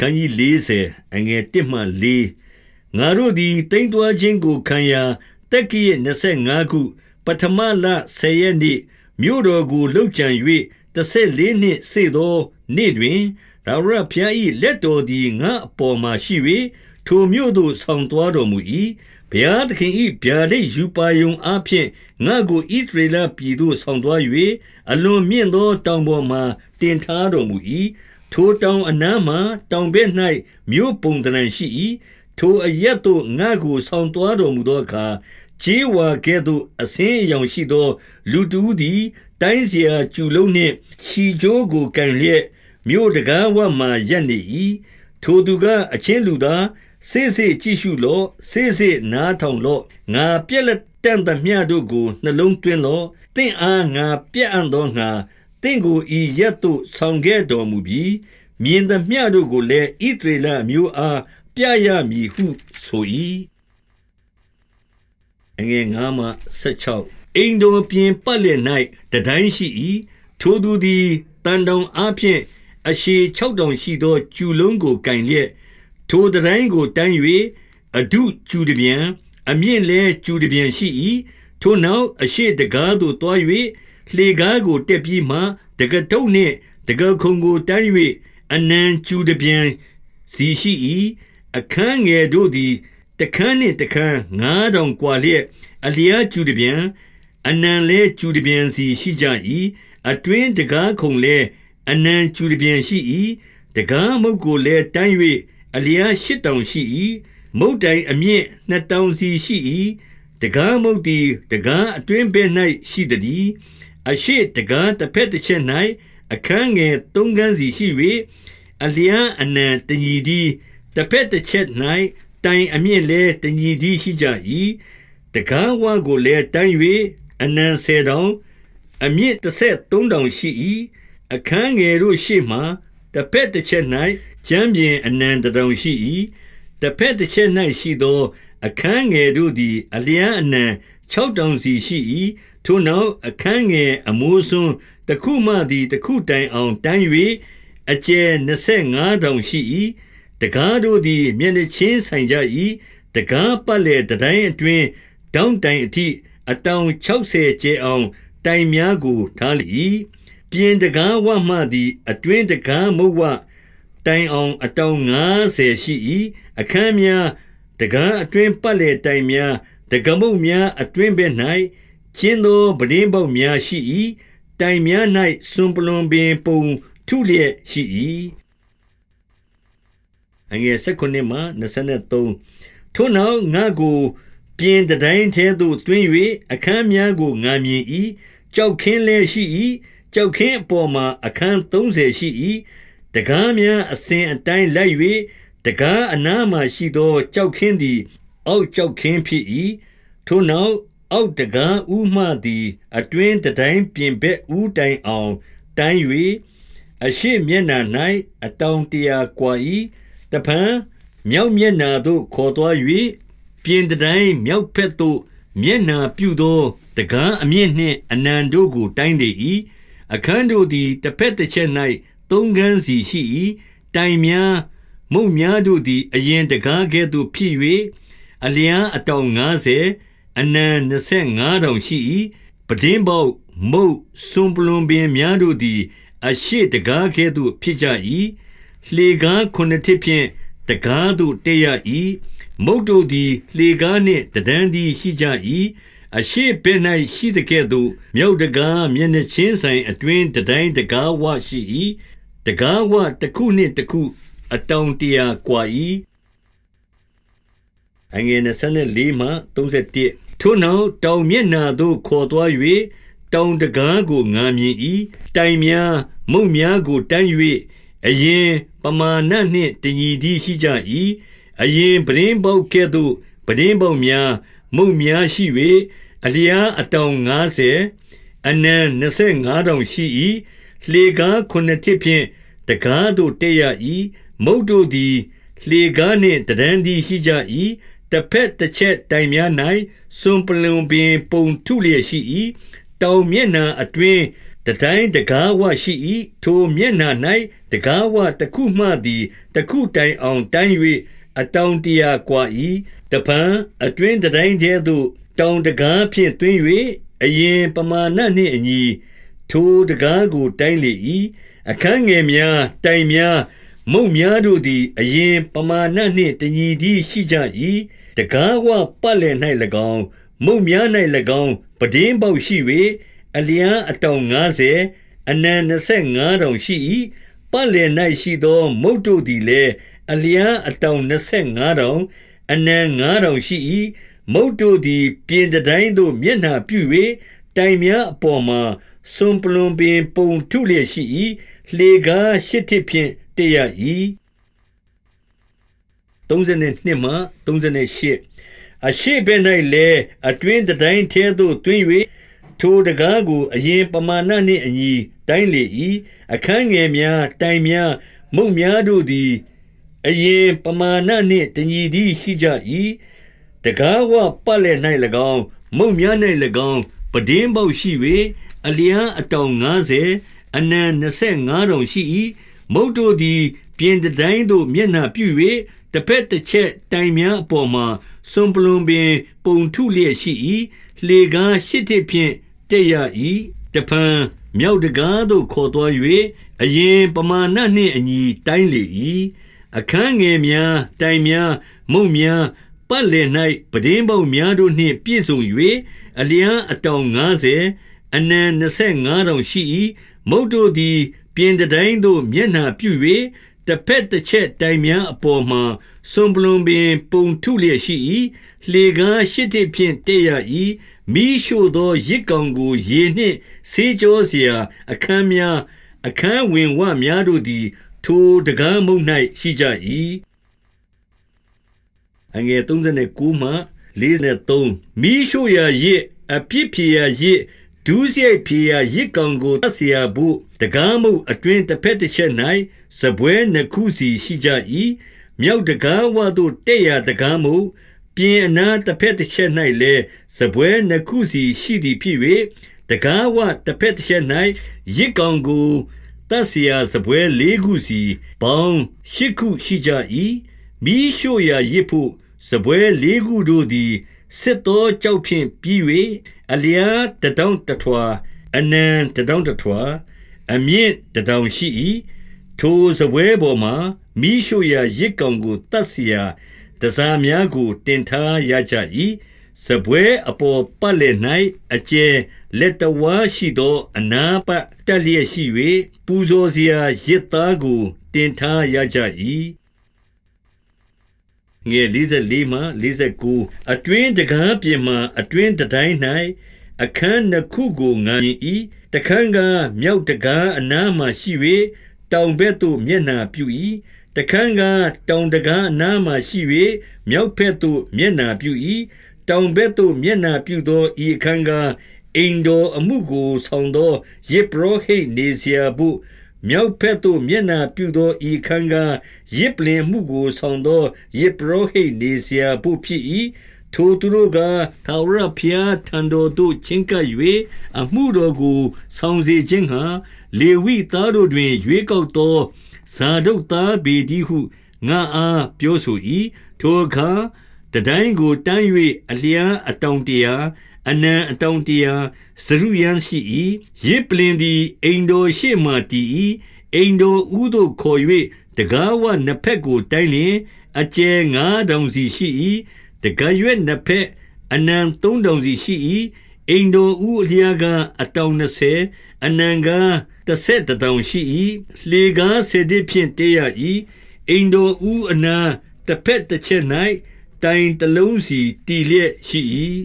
ခန်းကြီး40အငယ်1မှ4ငါတို့သည်တိမ်တွားခြင်းကိုခံရာတက်ကြီးရဲ့25ခုပထမလ10ရက်နေ့မြို့တော်ကိုလှုပ်ကြံ၍14နှစ်စေသောနေ့တွင်ဒါဝရဖျား၏လက်တော်သည်ငါအပေါ်မှာရှိ၍ထိုမြို့သို့ဆောင်သွားတော်မူ၏ဘုရားသခင်၏ဗျာဒိတ်ယူပါယုံအားဖြင့်ငါကိုဣသရေလပြည်သို့ဆောင်သွား၍အလွန်မြင့်သောတောင်ပေါ်မှတင်ထားတော်မူ၏ ထိုတောင်အနားမှာတောင်ဘက်၌မြို့ပုံတရံရှိ၏ထိုအရက်သို့ငါကိုဆောင်းသွားတော်မူသောအခါခြေဝါကဲ့သို့အစင်းအယောင်ရှိသော လူတူသည် တိုင်းစရာကျူလုံးနှင့်ခြီချိုးကိုကန်လျက်မြို့တကားဝမှရက်နေ၏ထိုသူကအချင်းလူသားစေစေကြည့်ရှုလော့စေစေနားထောင်လော့ငါပြက်လက်တန့်သမျှတို့ကိုနှလုံးသွင်းလော့တင့်အားငါပြက်အံ့သောငါ တင့်ကိုဤရက်သို့ဆောင်ခဲ့တော်မူပြီးမြင်သမျှတို့ကိုလည်းဣသရေလမျိုးအားပြရမည်ဟုဆို၏အငယ်ငါမှ16အိမ်တော်ပြင်ပတ်လည်၌တတိုင်းရှိ၏ထိုသူသည်တန်တောင်အားဖြင့်အရှည်6တောင်ရှိသောကျူလုံးကိုကင်လျက်ထိုတတိုင်းကိုတန်း၍အဒုကျူတပြန်အမြင့်လဲကျူတပြန်ရှိ၏ထိုနောက်အရှိတကားသို့တွား၍ လှေကားကိုတက်ပြီးမှတကတုတ်နှင့်တကခုံကိုတန်း၍အနံကျူတပြန်စီရှိ၏အခန်းငယ်တို့သည်တခန်းနှင့်တခန်းငါးတောင်กว่าလျက်အလျားကျူတပြန်အနံလဲကျူတပြန်စီရှိကြ၏အတွင်းတကားခုံလဲအနံကျူတပြန်ရှိ၏တကားမုတ်ကိုလဲတန်း၍အလျားရှစ်တောင်ရှိ၏မုတ်တိုင်အမြင့်နှစ်တောင်စီရှိ၏တကားမုတ်သည်တကားအတွင်းဘက်၌ရှိသည် အရှိတကားတစ်ဖက်တစ်ချက်၌အခန်းငယ်သုံးခန်းစီရှိ၍အလျားအနံတညီသည်တစ်ဖက်တစ်ချက်၌တိုင်အမြင့်လဲတညီသည်ရှိကြ၏တကားဝါကိုလဲတန်း၍အနံဆယ်တောင်အမြင့်တစ်ဆက်သုံးတောင်ရှိ၏အခန်းငယ်တို့ရှေ့မှတစ်ဖက်တစ်ချက်၌ကျမ်းပြင်အနံတတောင်ရှိ၏တစ်ဖက်တစ်ချက်၌ရှိသော အခန်းငယ်တို့သည်အလျံအနံ 6တောင်စီရှိ၏ထိုနောက်အခန်းငယ်အမိုးစွန်းတစ်ခုမှသည်တစ်ခုတိုင်အောင်တန်း၍အကျယ်25တောင်ရှိ၏တကားတို့သည်မျက်နှချင်းဆိုင်ကြ၏တကားပတ်လေတတိုင်းအတွင်းတောင်းတိုင်အထိအတောင်60ကျဲအောင်တိုင်များကိုထားလိ၏ပြင်တကားဝမှသည်အတွင်းတကားမုတ်ဝတိုင်အောင်အတောင်90ရှိ၏အခန်းများတကားအတွင်းပတ်လေတိုင်များ တကမုတ်များအတွင်းဘက်၌ကျင်းသောပဒင်းပေါက်များရှိ၏တိုင်များ၌စွန်ပလွန်ပင်ပုံထုလျက်ရှိ၏အငယ်16မှ23ထို့နောက်ငါကိုပြင်တိုင်းထဲသို့တွင်း၍အခန်းများကိုငာမြင်၏ကြောက်ခင်းလည်းရှိ၏ကြောက်ခင်းအပေါ်မှာအခန်း30ရှိ၏တကားများအစဉ်အတိုင်းလိုက်၍တကားအနားမှရှိသောကြောက်ခင်းသည် အောက်ကြောက်ခင်းဖြစ်၏ထိုနောက်အောက်တကန်းဥမှသည် အတွင်းတတိုင်းပြင်ဘက်ဥတိုင်အောင်တန်း၍အရှိမျက်နှာ၌အတောင်တရာကွာ၏တဖန်မြောက်မျက်နှာသို့ခေါ်သွား၍ပြင်တတိုင်းမြောက်ဖက်သို့ မျက်နှာပြုသောတကန်းအမြင့်နှင့်အနံတို့ကိုတိုင်းလေ၏အခန်းတို့သည်တစ်ဖက်တစ်ချက်၌သုံးကန်းစီရှိ၏တိုင်များမုတ်များတို့သည် အရင်တကားကဲ့သို့ဖြစ်၍ အလျံအတောင်90အနံ25တောင်ရှိ၏ပဒင်းပေါက်မုတ်စွန်ပလွန်ပင်များတို့သည် အရှိတကားကဲ့သို့ဖြစ်ကြ၏လှေကားခုနှစ်ထစ်ဖြင့်တကားသို့တက်ရ၏မုတ်တို့သည်လှေကားနှင့်တဒန်းသည်ရှိကြ၏အရှိပင်၌ရှိတကဲ့သို့မြောက်တကားမျက်နှချင်းဆိုင်အတွင်တတိုင်းတကားဝရှိ၏တကားဝတစ်ခုနှင့်တစ်ခုအတောင်တရာကွာ၏ အငယ်24မှ31ထို့နောက်တောင်မျက်နှာသို့ခေါ်သွား၍တောင်တကားကိုငာမြင်၏တိုင်များမုတ်များကိုတန်း၍အရင်ပမာဏနှင့်တညီသည်ရှိကြ၏အရင်ပရင်းပေါက်ကဲ့သို့ပရင်းပေါက်များမုတ်များရှိ၍အလျားအတောင်90အနံ25တောင်ရှိ၏လှေကားခုနှစ်ထစ်ဖြင့်တကားသို့တက်ရ၏မုတ်တို့သည်လှေကားနှင့်တဒန်းသည်ရှိကြ၏ တဖက်တစ်ချက်တိုင်များ၌စွန်ပလွန်ပင်ပုံထုလျက်ရှိ၏တောင်မျက်နှာအတွင်းတတိုင်းတကားဝရှိ၏ထိုမျက်နှာ၌တကားဝတစ်ခုမှသည်တစ်ခုတိုင်အောင်တန်း၍အတောင်တရာကွာ၏တပံအတွင်းတတိုင်းကျဲသို့တောင်တကားဖြင့်တွင်း၍အရင်ပမာဏနှင့်အညီထိုတကားကိုတိုင်လေ၏အခန်းငယ်များတိုင်များ မုတ်များတို့သည် အရင်ပမာဏနှင့်တညီတည်းရှိကြ၏တကားဝပတ်လည်၌၎င်းမုတ်များ၌၎င်းပဒင်းပေါက်ရှိ၍အလျံအတောင်90အနံ25တောင်ရှိ၏ပတ်လည်၌ရှိသော မုတ်တို့သည်လည်းအလျံအတောင်25တောင်အနံ9တောင်ရှိ၏မုတ်တို့သည် ပြင်တိုင်းသို့မျက်နှာပြု၍တိုင်များအပေါ်မှာစွန်ပလွန်ပင် ပုံထုလျက်ရှိ၏လှေကားရှစ်ထစ်ဖြင့် တရ၏32မှ38အရှိဘဲ၌လည်းအတွင်းတိုင်းထဲသို့တွင်၍ထိုတကားကိုအရင်ပမာဏနှင့်အညီတိုင်းလေ၏အခန်းငယ်များတိုင်များမုတ်များတို့သည်အရင်ပမာဏနှင့်တညီသည်ရှိကြ၏တကားဝပတ်လည်၌၎င်းမုတ်များ၌၎င်းပဒင်းပေါက်ရှိ၍အလျံအတောင်90အနံ25တောင်ရှိ၏ မုတ်တို့သည်ပြင်တိုင်းသို့မျက်နှာပြု၍တစ်ဖက်တစ်ချက်တိုင်များအပေါ်မှာစွန်ပလွန်ပင်ပုံထုလျက်ရှိ၏လေကားရှစ်တစ်ဖြင့်တက်ရ၏တဖန်မြောက်တကားသို့ခေါ်သွား၍အရင်ပမာဏနှင့်အညီတိုင်းလေ၏အခန်းငယ်များတိုင်များမုံများပတ်လည်၌ပဒင်းပေါက်များတို့နှင့်ပြည့်စုံ၍အလျံအတောင်90အနံ25တောင်ရှိ၏မုတ်တို့သည် ပြင်တိုင်းသို့မျက်နှာပြု၍တစ်ဖက်တစ်ချက်တိုင်များအပေါ်မှာစွန်ပလွန်ပင်ပုံထုလျက်ရှိ၏လေကားရှစ်တစ်ဖြင့်တက်ရ၏မိရှို့သောရစ်ကောင်ကိုရေနှင့်ဆေးကြောเสียအခန်းများ အခန်းဝင်ဝများတို့သည် ထိုတကားမုံ၌ရှိကြ၏အငယ်39မှ43မိရှို့ရာရစ်အပြစ်ဖြေရာရစ် ဒုစရိုက်ဖြေရာရစ်ကောင်ကိုတတ်เสียဖို့တကားမုံအတွင်တစ်ဖက်တစ်ချက်၌စပွဲနှစ်ခုစီရှိကြ၏မြောက်တကားဝသို့တက်ရာတကားမုံပြင်အနာတစ်ဖက်တစ်ချက်၌လည်းစပွဲနှစ်ခုစီရှိသည်ဖြစ်၍တကားဝတစ်ဖက်တစ်ချက်၌ရစ်ကောင်ကိုတတ်เสียစပွဲလေးခုစီပေါင်းရှစ်ခုရှိကြ၏မိရှို့ရာရစ်ဖို့စပွဲလေးခုတို့သည် စစ်သောကြောက်ဖြင့်ပြီး၍အလျားတတောင်းတထွာအနံတတောင်းတထွာအမြင့်တတောင်ရှိ၏ထိုစပွဲပေါ်မှာမိရှို့ရာရစ်ကောင်ကိုတတ်เสียတစားများကိုတင်ထားရကြ၏စပွဲအပေါ်ပတ်လည်၌အကျဲလက်တဝါရှိသောအနာပတ်တက်လျက်ရှိ၍ပူဇော်စရာရစ်သားကိုတင်ထားရကြ၏ ငယ်44မှ49အတွင်းတကားပြင်မှအတွင်းတိုင်း၌အခန်းနှစ်ခုကိုငါမြင်၏တခန်းကမြောက်တကားအနားမှရှိ၍တောင်ဘက်သို့မျက်နှာပြု၏တခန်းကတောင်တကားအနားမှရှိ၍မြောက်ဘက်သို့မျက်နှာပြု၏တောင်ဘက်သို့မျက်နှာပြုသောဤအခန်းကအိမ်တော်အမှုကိုဆောင်သောယေဘရဟိနေစရာဘု မြောက်ဘက်သို့မျက်နှာပြုသောဤခန်းကားရစ်ပလင်မှုကိုဆောင်သောယေဘရဟိနေစရာဘုဖြစ်၏ထိုသူတို့ကထာဝရဘုရားထံတော်သို့ချဉ်ကပ်၍အမှုတော်ကိုဆောင်စေခြင်းဟာလေဝိသားတို့တွင် ရွေးကောက်သောဇာဒုတ်သားဘေဒီဟုငါအားပြောဆို၏ထိုအခါတတိုင်းကိုတန်း၍အလျံအတောင်တရာ အနံအတောင်တရာစရုယန်ရှိ၏ရစ်ပလင်သည်အိမ်တော်ရှိမှတည်၏အိမ်တော်ဥသို့ခေါ်၍တကားဝနှစ်ဖက်ကိုတိုင်းလျင်အကျဲငါးတောင်စီရှိ၏တကားရွက်နှစ်ဖက်အနံသုံးတောင်စီရှိ၏အိမ်တော်ဥအလျာကအတောင်20အနံကတစ်ဆက်တောင်ရှိ၏လေကားဆေဒီဖြင့်တေးရ၏အိမ်တော်ဥအနာတစ်ဖက်တစ်ချက်၌တိုင်တလုံးစီတည်လျက်ရှိ၏